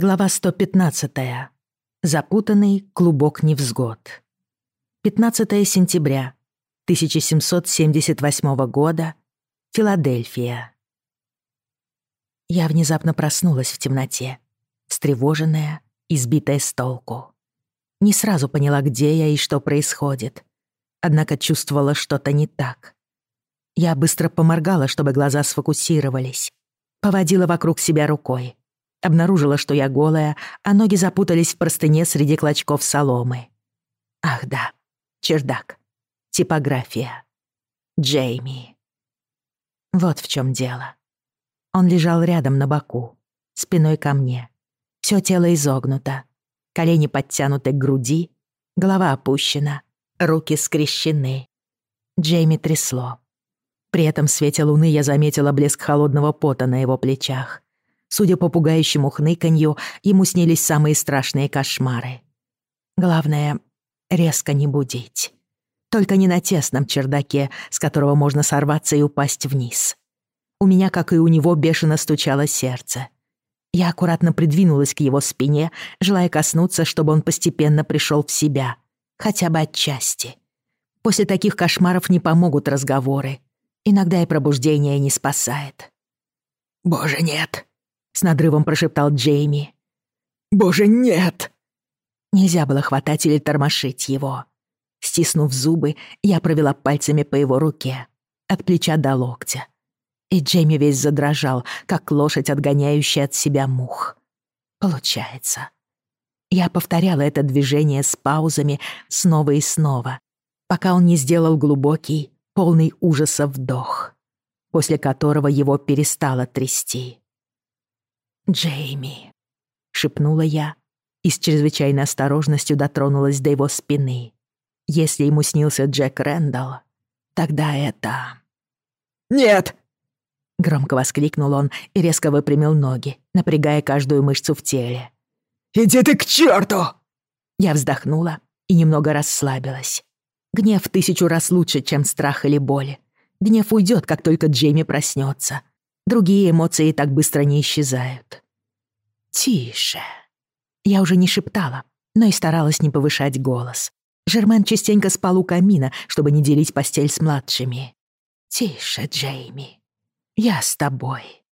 Глава 115. Запутанный клубок невзгод. 15 сентября 1778 года. Филадельфия. Я внезапно проснулась в темноте, встревоженная, избитая с толку. Не сразу поняла, где я и что происходит. Однако чувствовала что-то не так. Я быстро поморгала, чтобы глаза сфокусировались. Поводила вокруг себя рукой Обнаружила, что я голая, а ноги запутались в простыне среди клочков соломы. Ах да, чердак, типография, Джейми. Вот в чем дело. Он лежал рядом на боку, спиной ко мне. Все тело изогнуто, колени подтянуты к груди, голова опущена, руки скрещены. Джейми трясло. При этом свете луны я заметила блеск холодного пота на его плечах. Судя по пугающему хныканью, ему снились самые страшные кошмары. Главное — резко не будить. Только не на тесном чердаке, с которого можно сорваться и упасть вниз. У меня, как и у него, бешено стучало сердце. Я аккуратно придвинулась к его спине, желая коснуться, чтобы он постепенно пришел в себя, хотя бы отчасти. После таких кошмаров не помогут разговоры. Иногда и пробуждение не спасает. «Боже, нет!» С надрывом прошептал Джейми. «Боже, нет!» Нельзя было хватать или тормошить его. Стиснув зубы, я провела пальцами по его руке, от плеча до локтя. И Джейми весь задрожал, как лошадь, отгоняющая от себя мух. Получается. Я повторяла это движение с паузами снова и снова, пока он не сделал глубокий, полный ужаса вдох, после которого его перестало трясти. «Джейми», — шепнула я и с чрезвычайной осторожностью дотронулась до его спины. Если ему снился Джек Рэндалл, тогда это... «Нет!» — громко воскликнул он и резко выпрямил ноги, напрягая каждую мышцу в теле. «Иди ты к черту! Я вздохнула и немного расслабилась. Гнев тысячу раз лучше, чем страх или боль. Гнев уйдет, как только Джейми проснется. Другие эмоции так быстро не исчезают. «Тише». Я уже не шептала, но и старалась не повышать голос. Жермен частенько спал у камина, чтобы не делить постель с младшими. «Тише, Джейми. Я с тобой».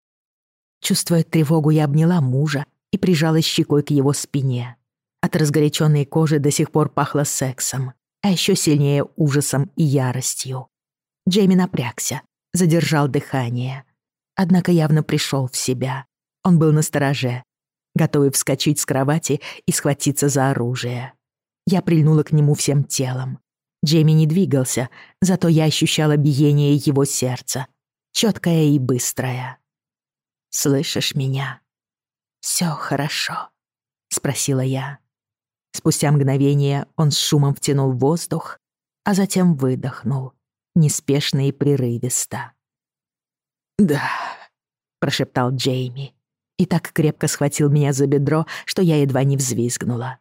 Чувствуя тревогу, я обняла мужа и прижалась щекой к его спине. От разгоряченной кожи до сих пор пахло сексом, а еще сильнее ужасом и яростью. Джейми напрягся, задержал дыхание — однако явно пришел в себя. Он был на стороже, готовый вскочить с кровати и схватиться за оружие. Я прильнула к нему всем телом. Джейми не двигался, зато я ощущала биение его сердца, четкое и быстрое. «Слышишь меня?» «Всё хорошо», — спросила я. Спустя мгновение он с шумом втянул воздух, а затем выдохнул, неспешно и прерывисто. «Да», — прошептал Джейми и так крепко схватил меня за бедро, что я едва не взвизгнула.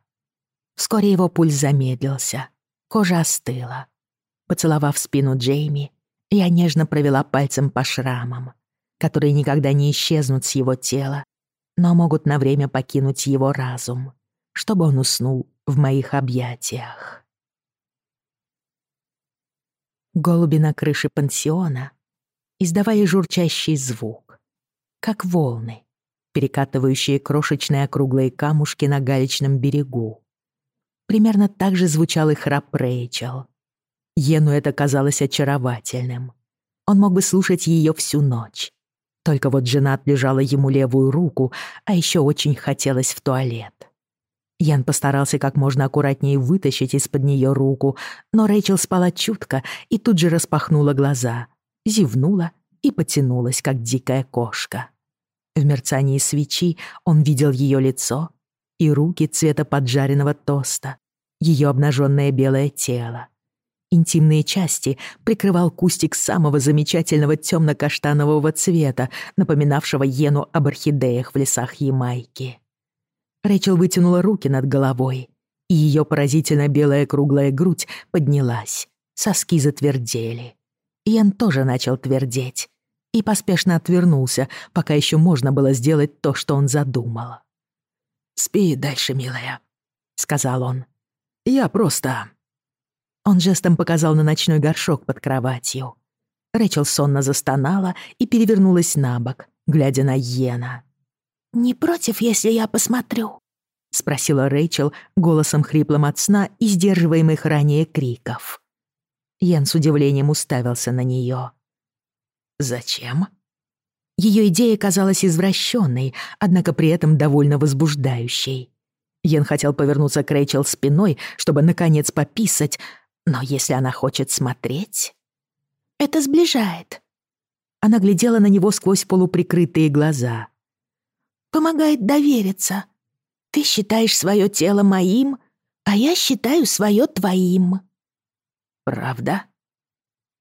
Вскоре его пульс замедлился, кожа остыла. Поцеловав спину Джейми, я нежно провела пальцем по шрамам, которые никогда не исчезнут с его тела, но могут на время покинуть его разум, чтобы он уснул в моих объятиях. Голуби на крыше пансиона издавая журчащий звук, как волны, перекатывающие крошечные округлые камушки на галечном берегу. Примерно так же звучал и храп Рэйчел. Ену это казалось очаровательным. Он мог бы слушать ее всю ночь. Только вот жена отлежала ему левую руку, а еще очень хотелось в туалет. Ян постарался как можно аккуратнее вытащить из-под нее руку, но Рэйчел спала чутко и тут же распахнула глаза, зевнула и потянулась, как дикая кошка. В мерцании свечи он видел ее лицо и руки цвета поджаренного тоста, ее обнаженное белое тело. Интимные части прикрывал кустик самого замечательного темно-каштанового цвета, напоминавшего Йену об орхидеях в лесах Ямайки. Рэчел вытянула руки над головой, и ее поразительно белая круглая грудь поднялась, соски затвердели. Иэн тоже начал твердеть и поспешно отвернулся, пока еще можно было сделать то, что он задумал. «Спи дальше, милая», — сказал он. «Я просто...» Он жестом показал на ночной горшок под кроватью. Рэчел сонно застонала и перевернулась на бок, глядя на Йена. «Не против, если я посмотрю?» — спросила Рэйчел голосом хриплым от сна и сдерживаемых ранее криков. Йен с удивлением уставился на нее. «Зачем?» Ее идея казалась извращенной, однако при этом довольно возбуждающей. Йен хотел повернуться к Рэйчел спиной, чтобы, наконец, пописать, но если она хочет смотреть... Это сближает. Она глядела на него сквозь полуприкрытые глаза. Помогает довериться. Ты считаешь свое тело моим, а я считаю свое твоим. Правда?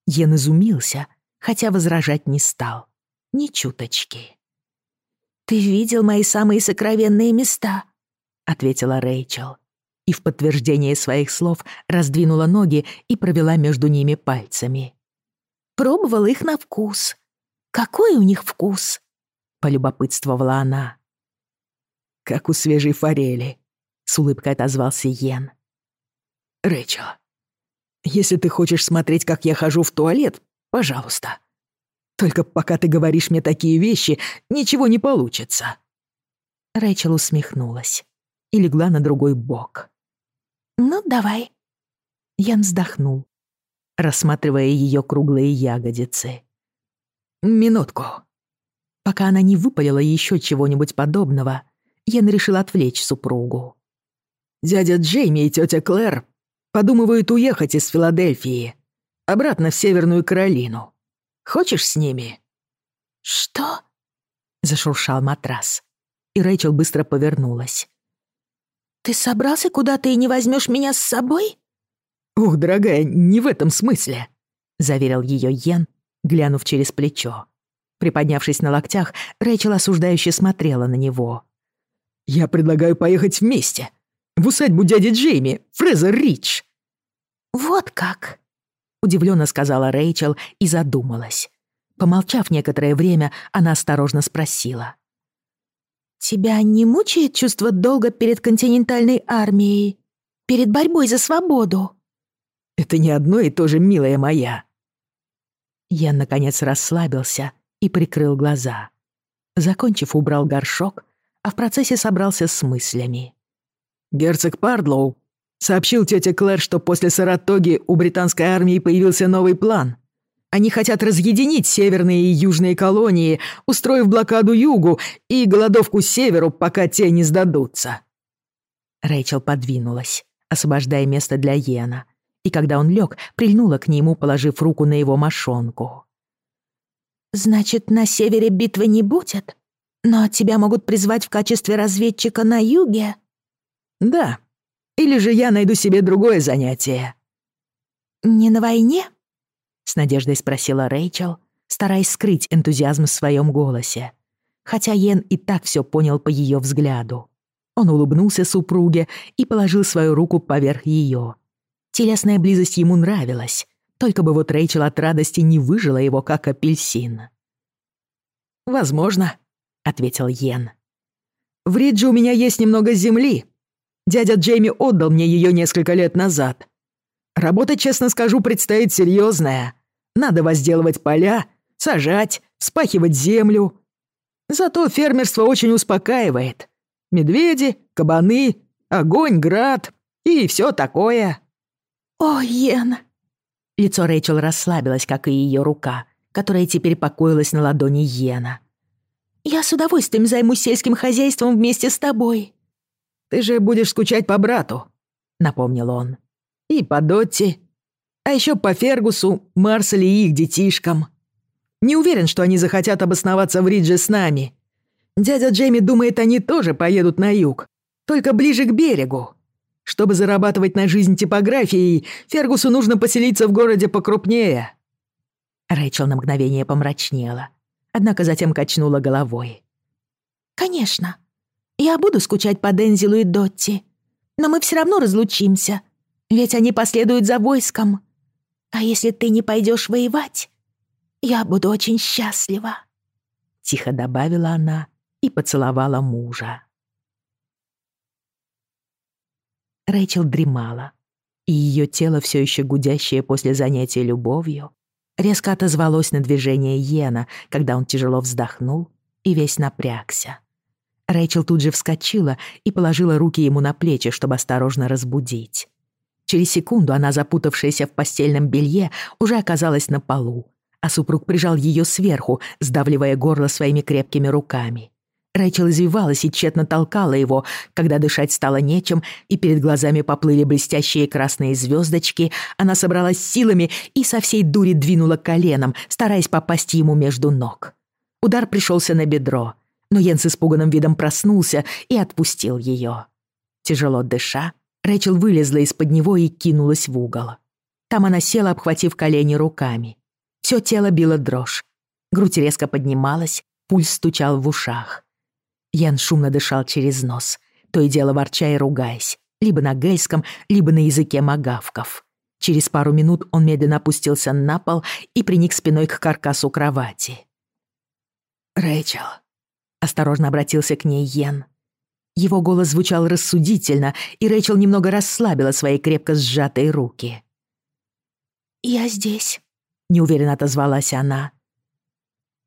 Йен изумился, хотя возражать не стал. Ни чуточки. «Ты видел мои самые сокровенные места», — ответила Рэйчел. И в подтверждение своих слов раздвинула ноги и провела между ними пальцами. «Пробовал их на вкус. Какой у них вкус?» — полюбопытствовала она. «Как у свежей форели», — с улыбкой отозвался Йен. «Рэйчел, если ты хочешь смотреть, как я хожу в туалет, пожалуйста. Только пока ты говоришь мне такие вещи, ничего не получится». Рэйчел усмехнулась и легла на другой бок. «Ну, давай». Ян вздохнул, рассматривая ее круглые ягодицы. «Минутку». Пока она не выпалила еще чего-нибудь подобного, Ян решил отвлечь супругу. «Дядя Джейми и тетя Клэр подумывают уехать из Филадельфии, обратно в Северную Каролину. Хочешь с ними?» «Что?» — зашуршал матрас, и Рэйчел быстро повернулась. «Ты собрался куда-то и не возьмешь меня с собой?» «Ух, дорогая, не в этом смысле», — заверил ее Йен, глянув через плечо. Приподнявшись на локтях, Рэйчел осуждающе смотрела на него. «Я предлагаю поехать вместе. В усадьбу дяди Джейми, Фрезер Ридж». «Вот как?» — удивленно сказала Рэйчел и задумалась. Помолчав некоторое время, она осторожно спросила. Тебя не мучает чувство долга перед континентальной армией? Перед борьбой за свободу?» «Это не одно и то же, милая моя». Я, наконец, расслабился и прикрыл глаза. Закончив, убрал горшок, а в процессе собрался с мыслями. Герцог Пардлоу сообщил тете Клэр, что после Саратоги у британской армии появился новый план. Они хотят разъединить северные и южные колонии, устроив блокаду югу и голодовку северу, пока те не сдадутся». Рэйчел подвинулась, освобождая место для Йена, и когда он лег, прильнула к нему, положив руку на его мошонку. «Значит, на севере битвы не будет? Но тебя могут призвать в качестве разведчика на юге?» «Да. Или же я найду себе другое занятие». «Не на войне?» — с надеждой спросила Рэйчел, стараясь скрыть энтузиазм в своем голосе. Хотя Йен и так все понял по ее взгляду. Он улыбнулся супруге и положил свою руку поверх ее. Телесная близость ему нравилась, только бы вот Рэйчел от радости не выжила его, как апельсин. «Возможно», — ответил Йен. «В Ридже у меня есть немного земли. Дядя Джейми отдал мне ее несколько лет назад. Работа, честно скажу, предстоит серьезная. Надо возделывать поля, сажать, вспахивать землю. Зато фермерство очень успокаивает. Медведи, кабаны, огонь, град и все такое. О, Йен. Лицо Рэйчел расслабилось, как и ее рука, которая теперь покоилась на ладони Йена. Я с удовольствием займусь сельским хозяйством вместе с тобой. Ты же будешь скучать по брату, напомнил он и по Дотти, а еще по Фергусу, Марселе и их детишкам. Не уверен, что они захотят обосноваться в Ридже с нами. Дядя Джейми думает, они тоже поедут на юг, только ближе к берегу. Чтобы зарабатывать на жизнь типографией, Фергусу нужно поселиться в городе покрупнее». Рэйчел на мгновение помрачнела, однако затем качнула головой. «Конечно. Я буду скучать по Дензилу и Дотти, но мы все равно разлучимся, ведь они последуют за войском. А если ты не пойдешь воевать, я буду очень счастлива», — тихо добавила она и поцеловала мужа. Рэйчел дремала, и ее тело, все еще гудящее после занятия любовью, резко отозвалось на движение Йена, когда он тяжело вздохнул и весь напрягся. Рэйчел тут же вскочила и положила руки ему на плечи, чтобы осторожно разбудить. Через секунду она, запутавшаяся в постельном белье, уже оказалась на полу, а супруг прижал ее сверху, сдавливая горло своими крепкими руками. Рэйчел извивалась и тщетно толкала его, когда дышать стало нечем, и перед глазами поплыли блестящие красные звездочки, она собралась силами и со всей дури двинула коленом, стараясь попасть ему между ног. Удар пришелся на бедро, но Йен с испуганным видом проснулся и отпустил ее. Тяжело дыша, Рэйчел вылезла из-под него и кинулась в угол. Там она села, обхватив колени руками. Всё тело било дрожь. Грудь резко поднималась, пульс стучал в ушах. Ян шумно дышал через нос, то и дело ворча и ругаясь, либо на гельском, либо на языке магавков. Через пару минут он медленно опустился на пол и приник спиной к каркасу кровати. «Рэйчел», — осторожно обратился к ней Йен. Его голос звучал рассудительно, и Рэйчел немного расслабила свои крепко сжатые руки. «Я здесь», — неуверенно отозвалась она.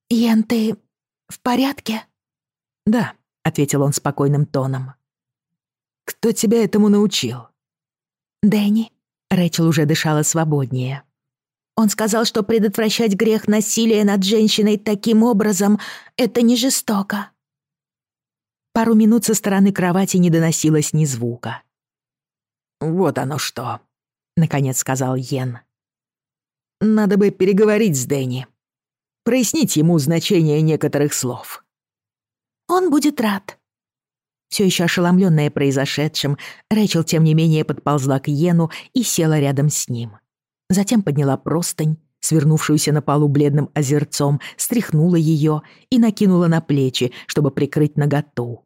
«Йен, ты в порядке?» «Да», — ответил он спокойным тоном. «Кто тебя этому научил?» «Дэнни». Рэчел уже дышала свободнее. Он сказал, что предотвращать грех насилия над женщиной таким образом — это не жестоко. Пару минут со стороны кровати не доносилось ни звука. «Вот оно что», — наконец сказал Йен. «Надо бы переговорить с Дэнни. Прояснить ему значение некоторых слов». Он будет рад». Все еще ошеломленная произошедшим, Рэчел тем не менее подползла к Йену и села рядом с ним. Затем подняла простынь, свернувшуюся на полу бледным озерцом, стряхнула ее и накинула на плечи, чтобы прикрыть наготу.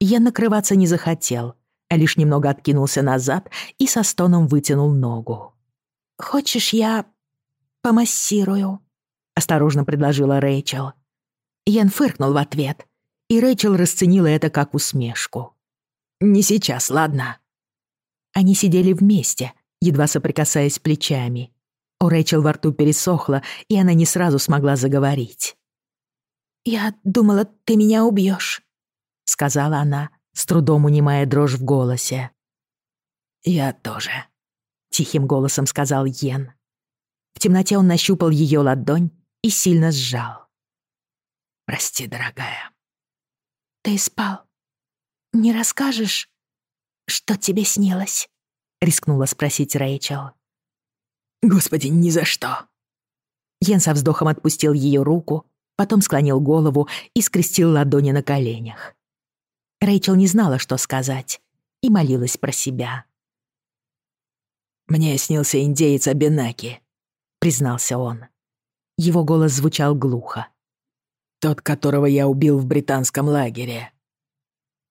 Йен накрываться не захотел, а лишь немного откинулся назад и со стоном вытянул ногу. «Хочешь, я помассирую?» — осторожно предложила Рэйчел. Йен фыркнул в ответ — и Рэйчел расценила это как усмешку. «Не сейчас, ладно?» Они сидели вместе, едва соприкасаясь плечами. У Рэйчел во рту пересохло, и она не сразу смогла заговорить. «Я думала, ты меня убьёшь», — сказала она, с трудом унимая дрожь в голосе. «Я тоже», — тихим голосом сказал Йен. В темноте он нащупал её ладонь и сильно сжал. «Прости, дорогая». «Ты спал. Не расскажешь, что тебе снилось?» — рискнула спросить Рэйчел. «Господи, ни за что!» Йен со вздохом отпустил ее руку, потом склонил голову и скрестил ладони на коленях. Рэйчел не знала, что сказать, и молилась про себя. «Мне снился индеец Абенаки», — признался он. Его голос звучал глухо. Тот, которого я убил в британском лагере».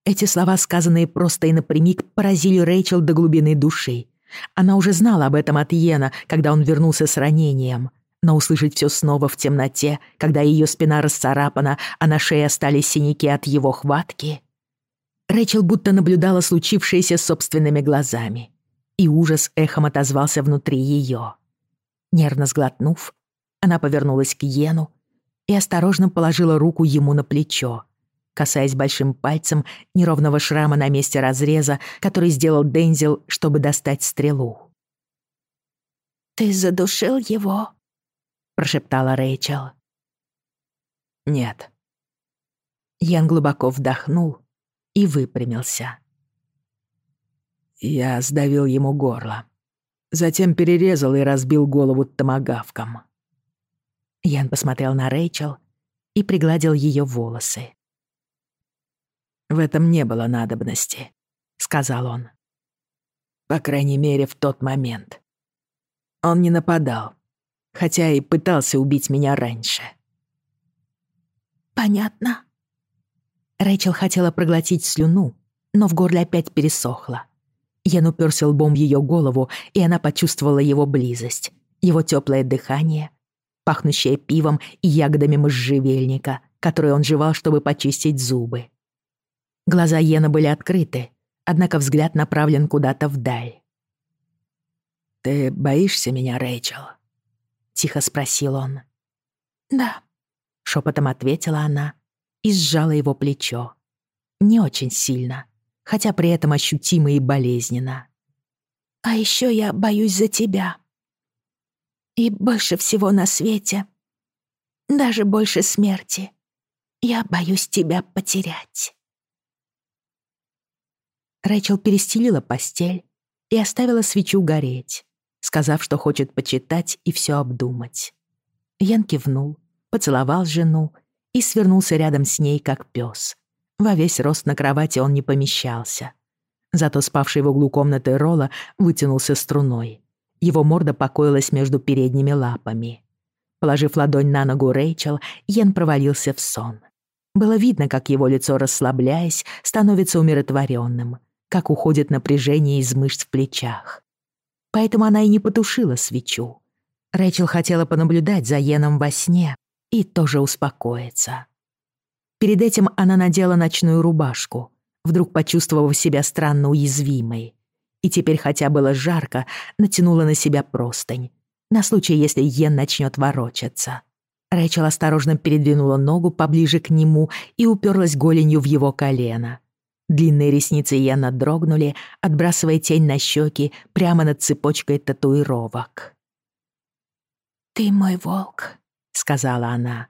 Эти слова, сказанные просто и напрямик, поразили Рэйчел до глубины души. Она уже знала об этом от Йена, когда он вернулся с ранением. Но услышать все снова в темноте, когда ее спина расцарапана, а на шее остались синяки от его хватки... Рэйчел будто наблюдала случившееся собственными глазами. И ужас эхом отозвался внутри ее. Нервно сглотнув, она повернулась к Йену и осторожно положила руку ему на плечо, касаясь большим пальцем неровного шрама на месте разреза, который сделал Дензел, чтобы достать стрелу. «Ты задушил его?» — прошептала Рэйчел. «Нет». Ян глубоко вдохнул и выпрямился. Я сдавил ему горло. Затем перерезал и разбил голову томагавком. Ян посмотрел на Рэйчел и пригладил ее волосы. «В этом не было надобности», — сказал он. «По крайней мере, в тот момент. Он не нападал, хотя и пытался убить меня раньше». «Понятно». Рэйчел хотела проглотить слюну, но в горле опять пересохло. Ян уперся лбом в ее голову, и она почувствовала его близость, его теплое дыхание, пахнущее пивом и ягодами можжевельника, которые он жевал, чтобы почистить зубы. Глаза Йена были открыты, однако взгляд направлен куда-то вдаль. «Ты боишься меня, Рэйчел?» — тихо спросил он. «Да», — шепотом ответила она и сжала его плечо. Не очень сильно, хотя при этом ощутимо и болезненно. «А еще я боюсь за тебя. И больше всего на свете, даже больше смерти, я боюсь тебя потерять». Рэйчел перестелила постель и оставила свечу гореть, сказав, что хочет почитать и все обдумать. Ян кивнул, поцеловал жену и свернулся рядом с ней, как пес. Во весь рост на кровати он не помещался. Зато спавший в углу комнаты Ролла вытянулся струной. Его морда покоилась между передними лапами. Положив ладонь на ногу Рэйчел, Йен провалился в сон. Было видно, как его лицо, расслабляясь, становится умиротворенным, как уходит напряжение из мышц в плечах. Поэтому она и не потушила свечу. Рэйчел хотела понаблюдать за Йеном во сне и тоже успокоиться. Перед этим она надела ночную рубашку, вдруг почувствовав себя странно уязвимой. И теперь, хотя было жарко, натянула на себя простынь, на случай, если Йен начнет ворочаться. Рэйчел осторожно передвинула ногу поближе к нему и уперлась голенью в его колено. Длинные ресницы Яна дрогнули, отбрасывая тень на щеки прямо над цепочкой татуировок. «Ты мой волк», — сказала она.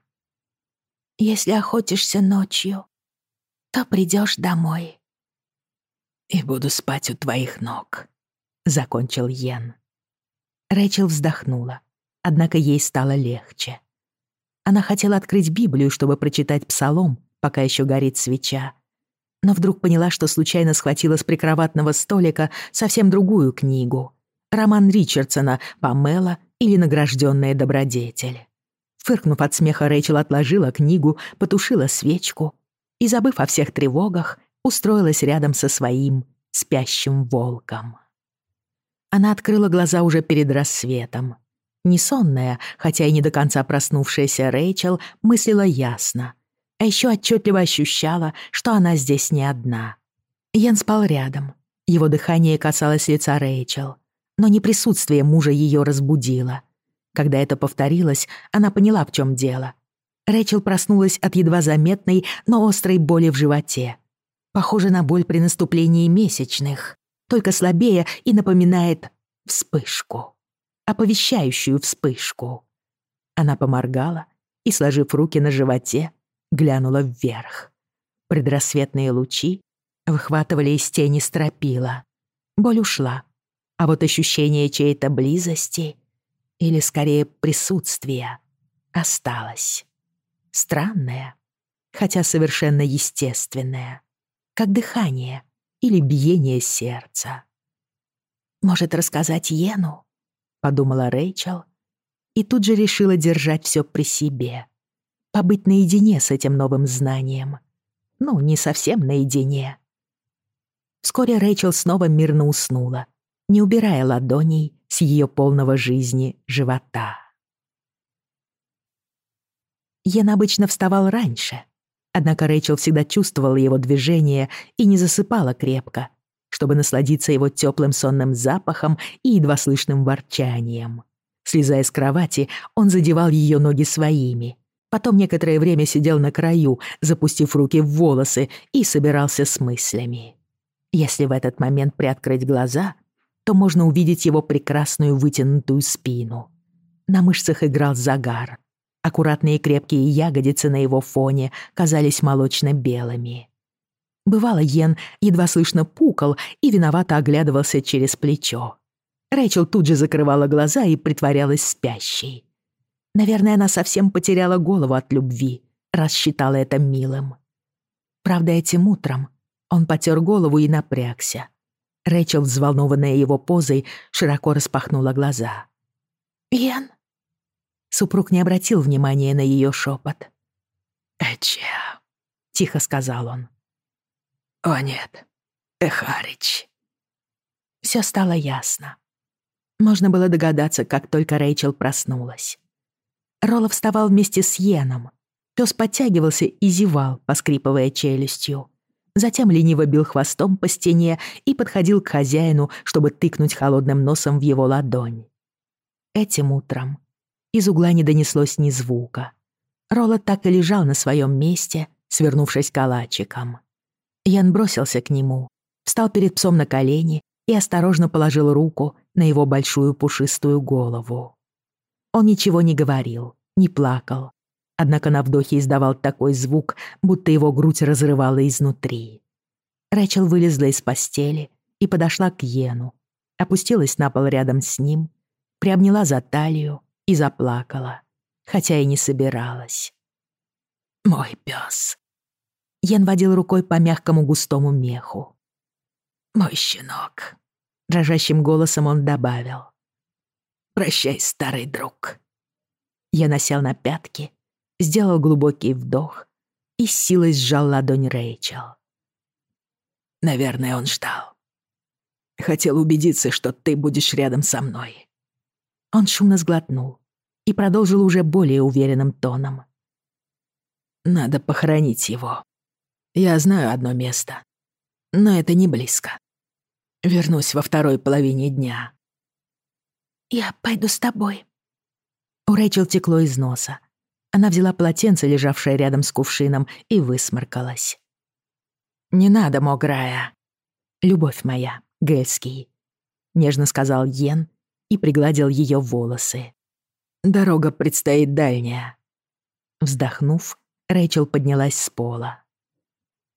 «Если охотишься ночью, то придешь домой». «И буду спать у твоих ног», — закончил Йен. Рэйчел вздохнула, однако ей стало легче. Она хотела открыть Библию, чтобы прочитать псалом, пока еще горит свеча, но вдруг поняла, что случайно схватила с прикроватного столика совсем другую книгу. Роман Ричардсона «Памела» или «Награжденная добродетель». Фыркнув от смеха, Рэйчел отложила книгу, потушила свечку и, забыв о всех тревогах, устроилась рядом со своим спящим волком. Она открыла глаза уже перед рассветом. Несонная, хотя и не до конца проснувшаяся Рэйчел, мыслила ясно — а еще отчетливо ощущала, что она здесь не одна. Ян спал рядом. Его дыхание касалось лица Рэйчел. Но не присутствие мужа ее разбудило. Когда это повторилось, она поняла, в чем дело. Рэйчел проснулась от едва заметной, но острой боли в животе. Похоже на боль при наступлении месячных, только слабее и напоминает вспышку. Оповещающую вспышку. Она поморгала и, сложив руки на животе, глянула вверх. Предрассветные лучи выхватывали из тени стропила. Боль ушла, а вот ощущение чьей-то близости, или скорее присутствия, осталось. Странное, хотя совершенно естественное, как дыхание или биение сердца. «Может, рассказать Йену?» — подумала Рэйчел, и тут же решила держать все при себе побыть наедине с этим новым знанием. Ну, не совсем наедине. Вскоре Рэйчел снова мирно уснула, не убирая ладоней с ее полного жизни живота. Йен обычно вставал раньше, однако Рэйчел всегда чувствовала его движение и не засыпала крепко, чтобы насладиться его теплым сонным запахом и едва слышным ворчанием. Слезая с кровати, он задевал ее ноги своими — Потом некоторое время сидел на краю, запустив руки в волосы, и собирался с мыслями. Если в этот момент приоткрыть глаза, то можно увидеть его прекрасную вытянутую спину. На мышцах играл загар. Аккуратные крепкие ягодицы на его фоне казались молочно-белыми. Бывало, Йен едва слышно пукал и виновато оглядывался через плечо. Рэйчел тут же закрывала глаза и притворялась спящей. Наверное, она совсем потеряла голову от любви, раз считала это милым. Правда, этим утром он потер голову и напрягся. Рэйчел, взволнованная его позой, широко распахнула глаза. «Ян?» Супруг не обратил внимания на ее шепот. «Эче», — тихо сказал он. «О нет, Эхарич». Все стало ясно. Можно было догадаться, как только Рэйчел проснулась. Ролла вставал вместе с Йеном. Пёс подтягивался и зевал, поскрипывая челюстью. затем лениво бил хвостом по стене и подходил к хозяину, чтобы тыкнуть холодным носом в его ладонь. Этим утром из угла не донеслось ни звука. Ролла так и лежал на своем месте, свернувшись калачиком. Ян бросился к нему, встал перед псом на колени и осторожно положил руку на его большую пушистую голову. Он ничего не говорил, не плакал, однако на вдохе издавал такой звук, будто его грудь разрывала изнутри. Рэчел вылезла из постели и подошла к Йену, опустилась на пол рядом с ним, приобняла за талию и заплакала, хотя и не собиралась. «Мой пес», Йен водил рукой по мягкому густому меху. «Мой щенок», — дрожащим голосом он добавил. «Прощай, старый друг». Я насел на пятки, сделал глубокий вдох и силой сжал ладонь Рэйчел. «Наверное, он ждал. Хотел убедиться, что ты будешь рядом со мной». Он шумно сглотнул и продолжил уже более уверенным тоном. «Надо похоронить его. Я знаю одно место, но это не близко. Вернусь во второй половине дня. Я пойду с тобой. У Рэйчел текло из носа. Она взяла полотенце, лежавшее рядом с кувшином, и высморкалась. «Не надо, Мограя. Любовь моя, Гельский», — нежно сказал Йен и пригладил ее волосы. «Дорога предстоит дальняя». Вздохнув, Рэйчел поднялась с пола.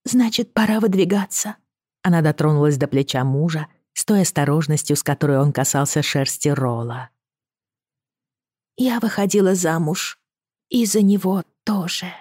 Значит, пора выдвигаться. Она дотронулась до плеча мужа с той осторожностью, с которой он касался шерсти Ролла. Я выходила замуж. И за него тоже.